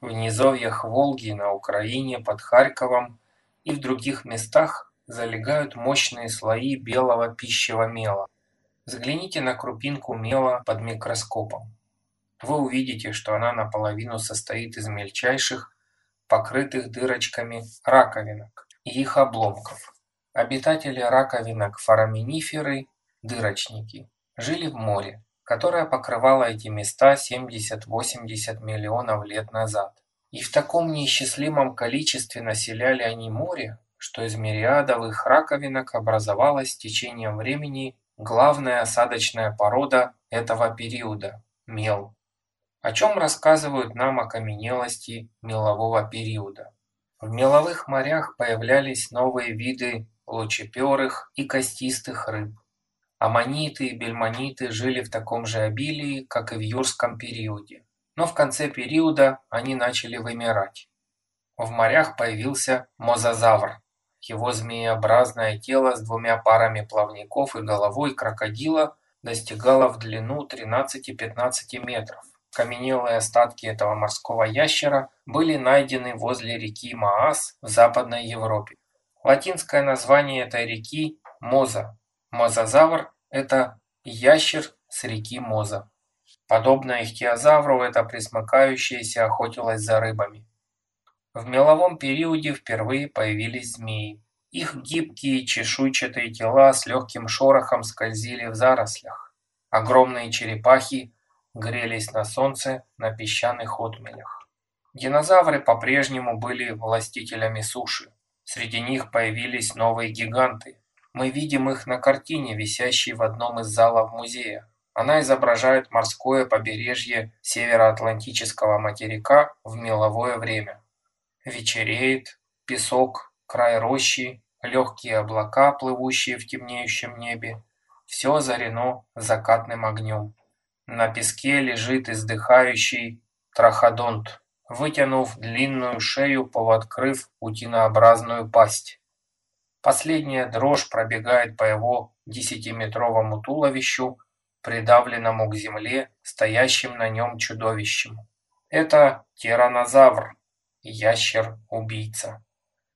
В низовьях Волги, на Украине, под Харьковом и в других местах залегают мощные слои белого пищевого мела. Взгляните на крупинку мела под микроскопом. Вы увидите, что она наполовину состоит из мельчайших, покрытых дырочками раковинок и их обломков. Обитатели раковинок фораминиферы, дырочники, жили в море, которое покрывало эти места 70-80 миллионов лет назад. И в таком неисчислимом количестве населяли они море, что из мириадовых раковинок образовалась с течением времени главная осадочная порода этого периода – мел. О чем рассказывают нам окаменелости мелового периода? В меловых морях появлялись новые виды лучеперых и костистых рыб. Аммониты и бельмониты жили в таком же обилии, как и в юрском периоде. Но в конце периода они начали вымирать. В морях появился мозазавр. Его змееобразное тело с двумя парами плавников и головой крокодила достигало в длину 13-15 метров. Каменелые остатки этого морского ящера были найдены возле реки Маас в Западной Европе. Латинское название этой реки – Моза. Мозазавр – это ящер с реки Моза. Подобно ихтиозавру, это пресмыкающееся охотилось за рыбами. В меловом периоде впервые появились змеи. Их гибкие чешуйчатые тела с легким шорохом скользили в зарослях. Огромные черепахи грелись на солнце на песчаных отмелях. Динозавры по-прежнему были властителями суши. Среди них появились новые гиганты. Мы видим их на картине, висящей в одном из залов музея. Она изображает морское побережье североатлантического материка в меловое время. Вечереет, песок, край рощи, легкие облака, плывущие в темнеющем небе. Все озарено закатным огнем. На песке лежит издыхающий траходонт, вытянув длинную шею, полуоткрыв утинообразную пасть. Последняя дрожь пробегает по его десятиметровому туловищу, придавленному к земле стоящим на нем чудовищем. Это тиранозавр, ящер-убийца.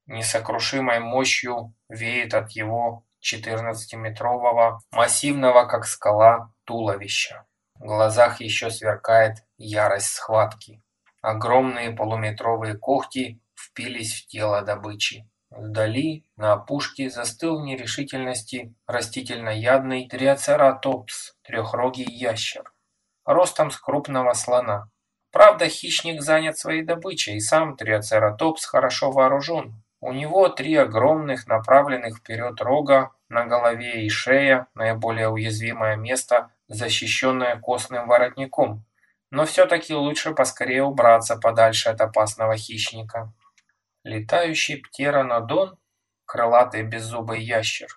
Несокрушимой мощью веет от его четырнадцатиметрового, массивного как скала, туловища. В глазах еще сверкает ярость схватки. Огромные полуметровые когти впились в тело добычи. Вдали, на опушке, застыл в нерешительности растительноядный триоцератопс, трехрогий ящер, ростом с крупного слона. Правда, хищник занят своей добычей, и сам триоцератопс хорошо вооружен. У него три огромных направленных вперед рога на голове и шея, наиболее уязвимое место защищенная костным воротником, но все-таки лучше поскорее убраться подальше от опасного хищника. Летающий птеранодон, крылатый беззубый ящер,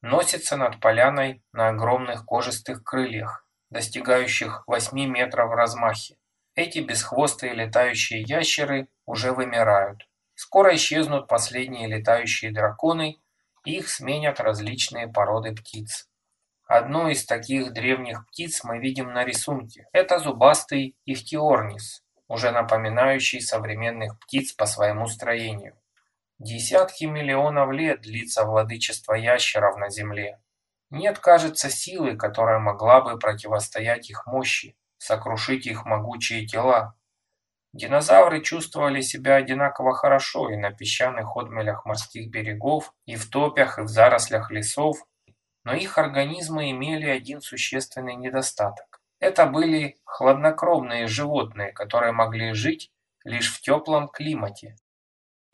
носится над поляной на огромных кожистых крыльях, достигающих 8 метров в размахе. Эти бесхвостые летающие ящеры уже вымирают. Скоро исчезнут последние летающие драконы, их сменят различные породы птиц. Одну из таких древних птиц мы видим на рисунке. Это зубастый ихтиорнис, уже напоминающий современных птиц по своему строению. Десятки миллионов лет длится владычество ящеров на Земле. Нет, кажется, силы, которая могла бы противостоять их мощи, сокрушить их могучие тела. Динозавры чувствовали себя одинаково хорошо и на песчаных отмелях морских берегов, и в топях, и в зарослях лесов, но их организмы имели один существенный недостаток. Это были хладнокровные животные, которые могли жить лишь в теплом климате.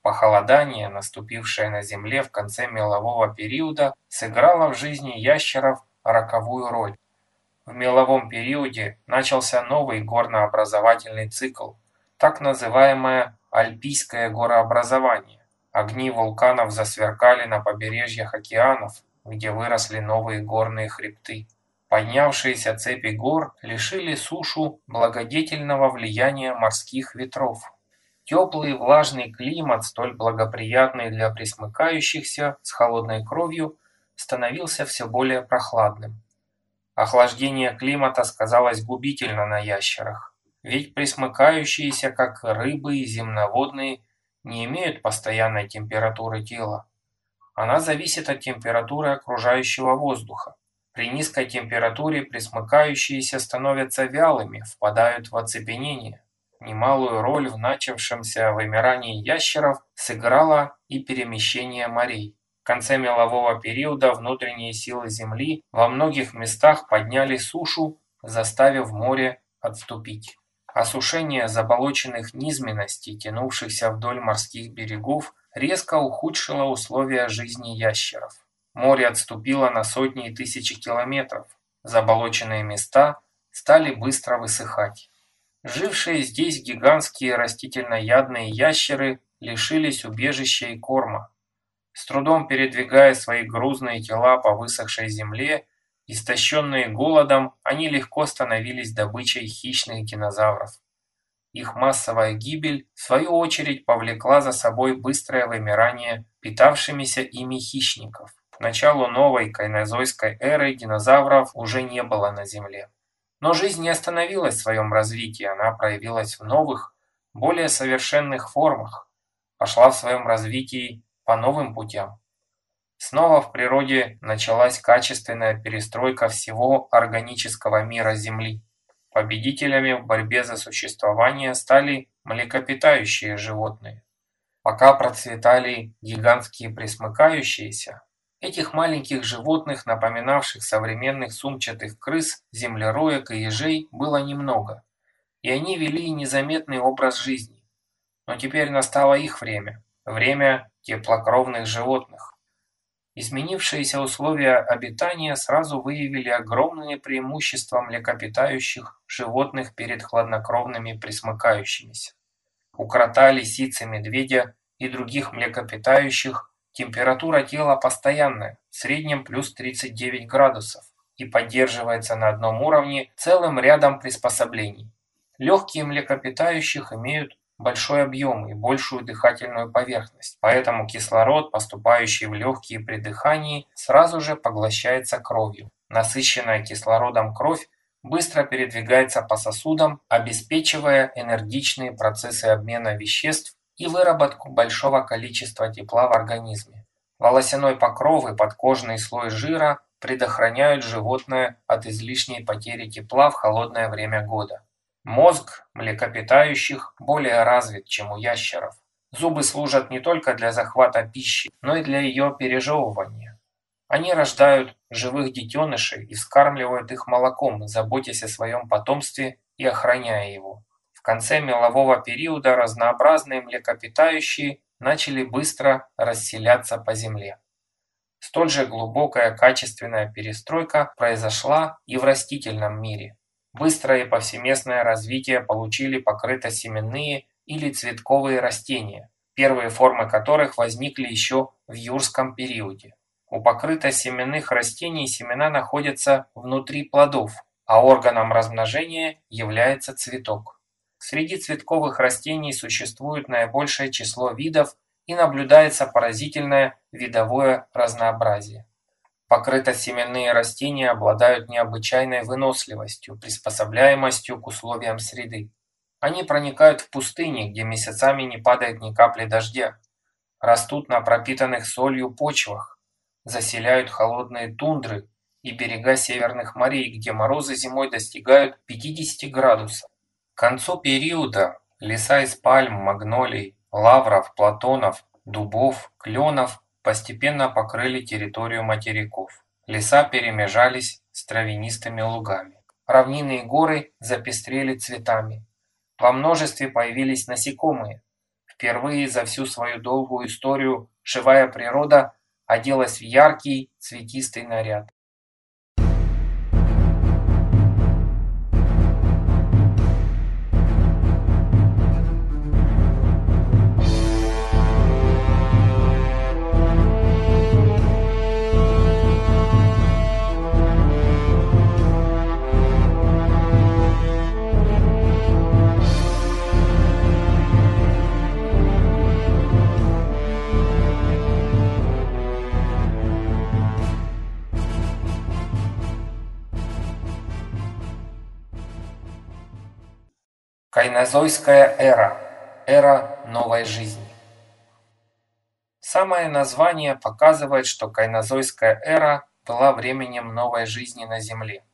Похолодание, наступившее на Земле в конце мелового периода, сыграло в жизни ящеров роковую роль. В меловом периоде начался новый горнообразовательный цикл, так называемое Альпийское горообразование. Огни вулканов засверкали на побережьях океанов, где выросли новые горные хребты. Поднявшиеся цепи гор лишили сушу благодетельного влияния морских ветров. Теплый влажный климат, столь благоприятный для пресмыкающихся с холодной кровью, становился все более прохладным. Охлаждение климата сказалось губительно на ящерах. Ведь присмыкающиеся, как рыбы и земноводные, не имеют постоянной температуры тела. Она зависит от температуры окружающего воздуха. При низкой температуре присмыкающиеся становятся вялыми, впадают в оцепенение. Немалую роль в начавшемся вымирании ящеров сыграло и перемещение морей. В конце мелового периода внутренние силы Земли во многих местах подняли сушу, заставив море отступить. Осушение заболоченных низменностей, тянувшихся вдоль морских берегов, резко ухудшило условия жизни ящеров. Море отступило на сотни и тысячи километров. Заболоченные места стали быстро высыхать. Жившие здесь гигантские растительноядные ящеры лишились убежища и корма. С трудом передвигая свои грузные тела по высохшей земле, истощенные голодом, они легко становились добычей хищных динозавров. Их массовая гибель, в свою очередь, повлекла за собой быстрое вымирание питавшимися ими хищников. Началу новой кайнозойской эры динозавров уже не было на Земле. Но жизнь не остановилась в своем развитии, она проявилась в новых, более совершенных формах, пошла в своем развитии по новым путям. Снова в природе началась качественная перестройка всего органического мира Земли. Победителями в борьбе за существование стали млекопитающие животные. Пока процветали гигантские пресмыкающиеся, этих маленьких животных, напоминавших современных сумчатых крыс, землероек и ежей, было немного, и они вели незаметный образ жизни. Но теперь настало их время, время теплокровных животных. Изменившиеся условия обитания сразу выявили огромные преимущества млекопитающих животных перед хладнокровными пресмыкающимися. У крота, лисицы, медведя и других млекопитающих температура тела постоянная, в среднем плюс 39 градусов, и поддерживается на одном уровне целым рядом приспособлений. Легкие млекопитающих имеют большой объем и большую дыхательную поверхность, поэтому кислород, поступающий в легкие при дыхании, сразу же поглощается кровью. Насыщенная кислородом кровь быстро передвигается по сосудам, обеспечивая энергичные процессы обмена веществ и выработку большого количества тепла в организме. Волосяной покров и подкожный слой жира предохраняют животное от излишней потери тепла в холодное время года. Мозг млекопитающих более развит, чем у ящеров. Зубы служат не только для захвата пищи, но и для ее пережевывания. Они рождают живых детенышей и вскармливают их молоком, заботясь о своем потомстве и охраняя его. В конце мелового периода разнообразные млекопитающие начали быстро расселяться по земле. Столь же глубокая качественная перестройка произошла и в растительном мире. Быстрое и повсеместное развитие получили покрытосеменные или цветковые растения, первые формы которых возникли еще в юрском периоде. У покрытосеменных растений семена находятся внутри плодов, а органом размножения является цветок. Среди цветковых растений существует наибольшее число видов и наблюдается поразительное видовое разнообразие. Покрытосеменные растения обладают необычайной выносливостью, приспособляемостью к условиям среды. Они проникают в пустыни, где месяцами не падает ни капли дождя, растут на пропитанных солью почвах, заселяют холодные тундры и берега северных морей, где морозы зимой достигают 50 градусов. Концу периода леса из пальм, магнолий, лавров, платонов, дубов, кленов постепенно покрыли территорию материков. Леса перемежались с травянистыми лугами. Равнины и горы запестрели цветами. Во множестве появились насекомые. Впервые за всю свою долгую историю живая природа оделась в яркий цветистый наряд. Кайнозойская эра. Эра новой жизни. Самое название показывает, что кайнозойская эра была временем новой жизни на Земле.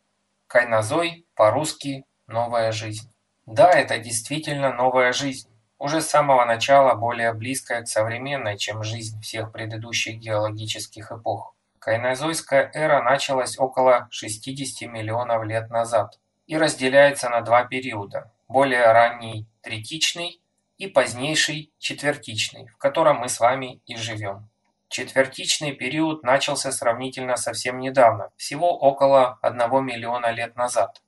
Кайнозой по-русски «новая жизнь». Да, это действительно новая жизнь, уже с самого начала более близкая к современной, чем жизнь всех предыдущих геологических эпох. Кайнозойская эра началась около 60 миллионов лет назад и разделяется на два периода – более ранний третичный и позднейший четвертичный, в котором мы с вами и живем. Четвертичный период начался сравнительно совсем недавно, всего около 1 миллиона лет назад.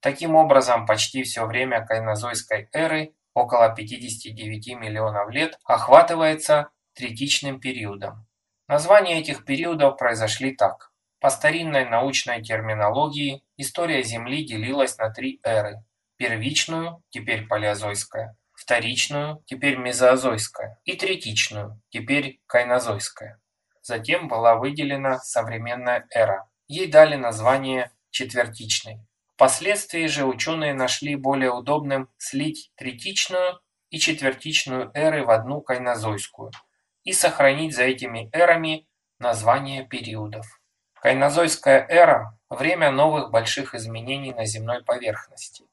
Таким образом, почти все время кайнозойской эры, около 59 миллионов лет, охватывается третичным периодом. Названия этих периодов произошли так. По старинной научной терминологии история Земли делилась на три эры. Первичную, теперь палеозойская, вторичную, теперь мезозойская, и третичную, теперь кайнозойская. Затем была выделена современная эра. Ей дали название четвертичной. Впоследствии же ученые нашли более удобным слить третичную и четвертичную эры в одну кайнозойскую и сохранить за этими эрами названия периодов. Кайнозойская эра – время новых больших изменений на земной поверхности.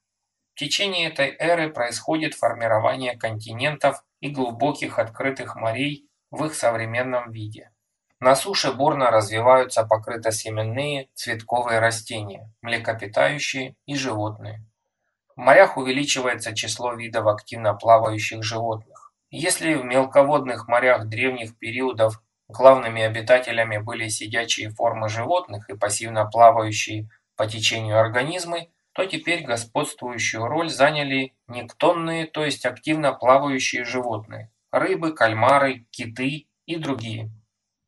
В течение этой эры происходит формирование континентов и глубоких открытых морей в их современном виде. На суше бурно развиваются покрытосеменные цветковые растения, млекопитающие и животные. В морях увеличивается число видов активно плавающих животных. Если в мелководных морях древних периодов главными обитателями были сидячие формы животных и пассивно плавающие по течению организмы, то теперь господствующую роль заняли нектонные, то есть активно плавающие животные – рыбы, кальмары, киты и другие.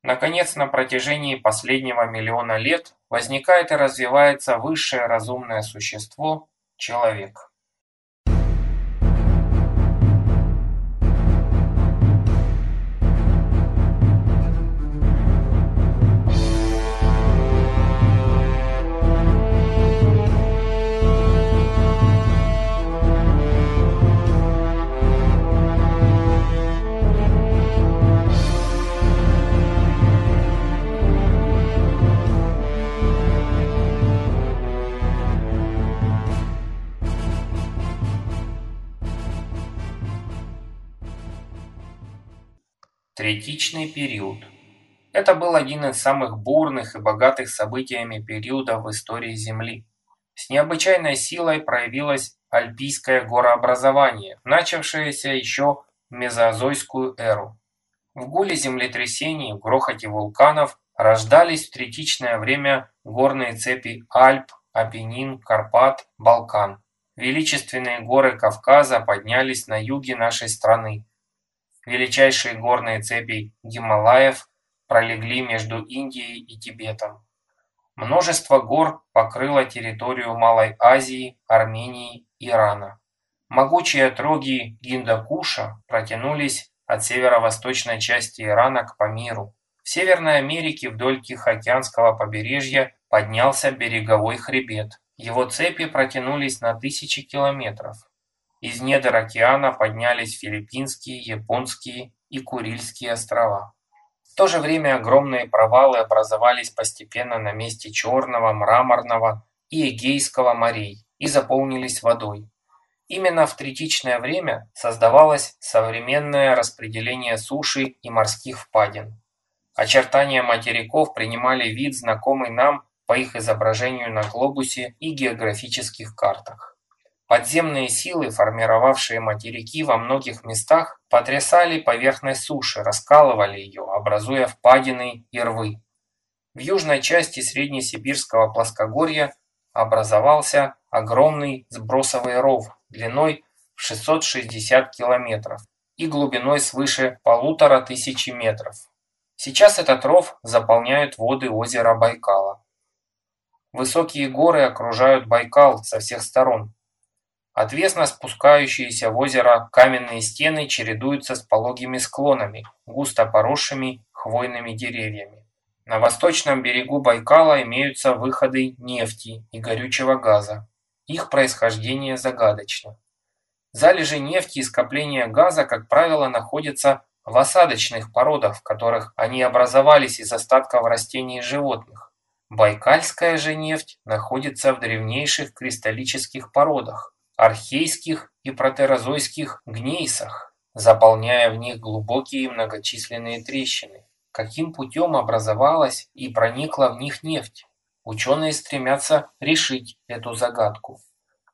Наконец, на протяжении последнего миллиона лет возникает и развивается высшее разумное существо – человек. Третичный период. Это был один из самых бурных и богатых событиями периода в истории Земли. С необычайной силой проявилось альпийское горообразование, начавшееся еще в мезозойскую эру. В гуле землетрясений, в грохоте вулканов рождались в третичное время горные цепи Альп, Апеннин, Карпат, Балкан. Величественные горы Кавказа поднялись на юге нашей страны, Величайшие горные цепи Гималаев пролегли между Индией и Тибетом. Множество гор покрыло территорию Малой Азии, Армении, Ирана. Могучие отроги Гиндакуша протянулись от северо-восточной части Ирана к Памиру. В Северной Америке вдоль Тихоокеанского побережья поднялся береговой хребет. Его цепи протянулись на тысячи километров. Из недр океана поднялись Филиппинские, Японские и Курильские острова. В то же время огромные провалы образовались постепенно на месте Черного, Мраморного и Эгейского морей и заполнились водой. Именно в третичное время создавалось современное распределение суши и морских впадин. Очертания материков принимали вид, знакомый нам по их изображению на глобусе и географических картах. Подземные силы, формировавшие материки во многих местах, потрясали поверхность суши, раскалывали ее, образуя впадины и рвы. В южной части Среднесибирского плоскогорья образовался огромный сбросовый ров длиной в 660 километров и глубиной свыше полутора тысячи метров. Сейчас этот ров заполняют воды озера Байкала. Высокие горы окружают Байкал со всех сторон, Отвесно спускающиеся в озеро каменные стены чередуются с пологими склонами, густо поросшими хвойными деревьями. На восточном берегу Байкала имеются выходы нефти и горючего газа. Их происхождение загадочно. Залежи нефти и скопления газа, как правило, находятся в осадочных породах, в которых они образовались из остатков растений и животных. Байкальская же нефть находится в древнейших кристаллических породах, архейских и протерозойских гнейсах, заполняя в них глубокие многочисленные трещины. Каким путем образовалась и проникла в них нефть? Ученые стремятся решить эту загадку.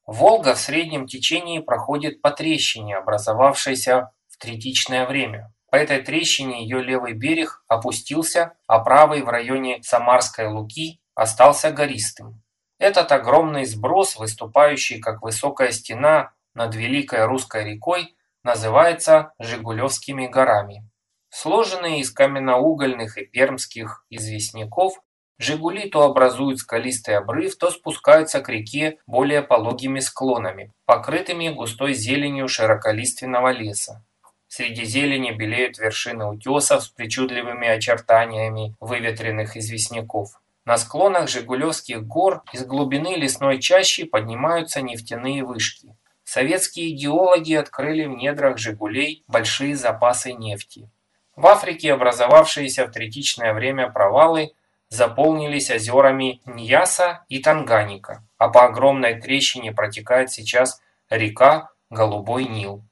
Волга в среднем течении проходит по трещине, образовавшейся в третичное время. По этой трещине ее левый берег опустился, а правый в районе Самарской Луки остался гористым. Этот огромный сброс, выступающий как высокая стена над Великой Русской рекой, называется Жигулевскими горами. Сложенные из каменноугольных и пермских известняков, Жигули то образуют скалистый обрыв, то спускаются к реке более пологими склонами, покрытыми густой зеленью широколиственного леса. Среди зелени белеют вершины утесов с причудливыми очертаниями выветренных известняков. На склонах Жигулевских гор из глубины лесной чащи поднимаются нефтяные вышки. Советские геологи открыли в недрах Жигулей большие запасы нефти. В Африке образовавшиеся в третичное время провалы – заполнились озерами Ньяса и Танганика, а по огромной трещине протекает сейчас река Голубой Нил.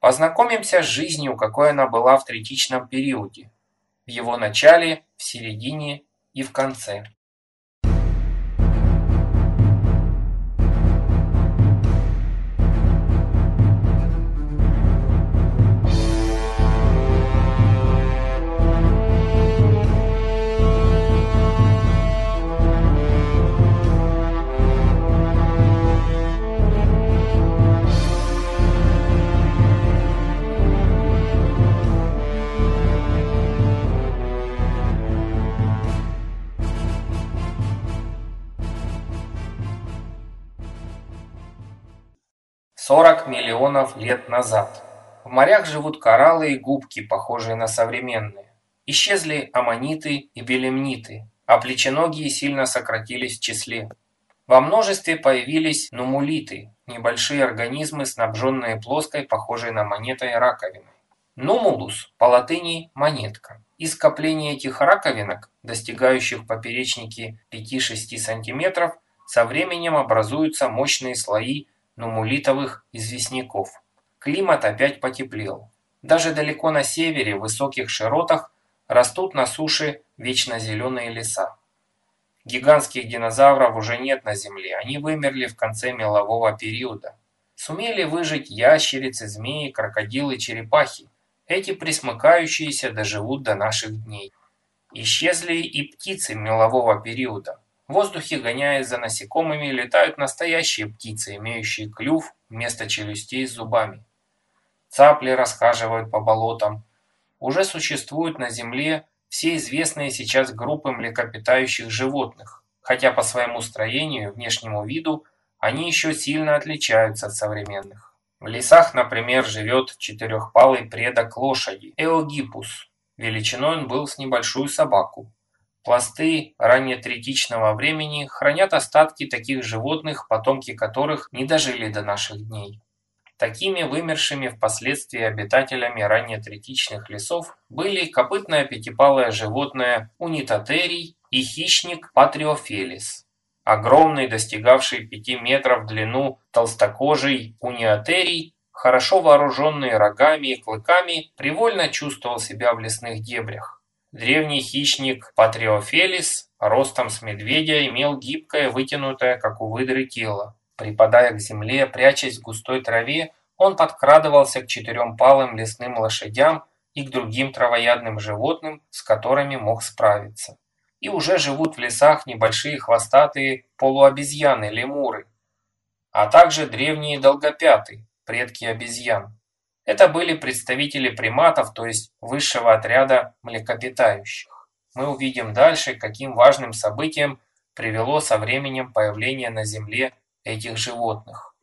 Познакомимся с жизнью, какой она была в третичном периоде, в его начале, в середине и в конце. 40 миллионов лет назад. В морях живут кораллы и губки, похожие на современные. Исчезли аммониты и белемниты, а плеченогие сильно сократились в числе. Во множестве появились нумулиты, небольшие организмы, снабженные плоской, похожей на монетой раковиной. Нумулус по латыни «монетка». Из скопления этих раковинок, достигающих в поперечнике 5-6 см, со временем образуются мощные слои нумулитовых известняков. Климат опять потеплел. Даже далеко на севере, в высоких широтах, растут на суше вечно зеленые леса. Гигантских динозавров уже нет на Земле, они вымерли в конце мелового периода. Сумели выжить ящерицы, змеи, крокодилы, черепахи. Эти присмыкающиеся доживут до наших дней. Исчезли и птицы мелового периода. В воздухе, гоняясь за насекомыми, летают настоящие птицы, имеющие клюв вместо челюстей с зубами. Цапли расхаживают по болотам. Уже существуют на Земле все известные сейчас группы млекопитающих животных, хотя по своему строению и внешнему виду они еще сильно отличаются от современных. В лесах, например, живет четырехпалый предок лошади – Эогипус. Величиной он был с небольшую собаку. Пласты раннетретичного времени хранят остатки таких животных, потомки которых не дожили до наших дней. Такими вымершими впоследствии обитателями раннетретичных лесов были копытное пятипалое животное унитотерий и хищник патриофелис. Огромный, достигавший 5 метров в длину толстокожий униотерий, хорошо вооруженный рогами и клыками, привольно чувствовал себя в лесных дебрях. Древний хищник Патриофелис ростом с медведя имел гибкое, вытянутое, как у выдры, тело. Припадая к земле, прячась в густой траве, он подкрадывался к четыремпалым лесным лошадям и к другим травоядным животным, с которыми мог справиться. И уже живут в лесах небольшие хвостатые полуобезьяны-лемуры, а также древние долгопяты, предки обезьян. Это были представители приматов, то есть высшего отряда млекопитающих. Мы увидим дальше, каким важным событием привело со временем появление на Земле этих животных.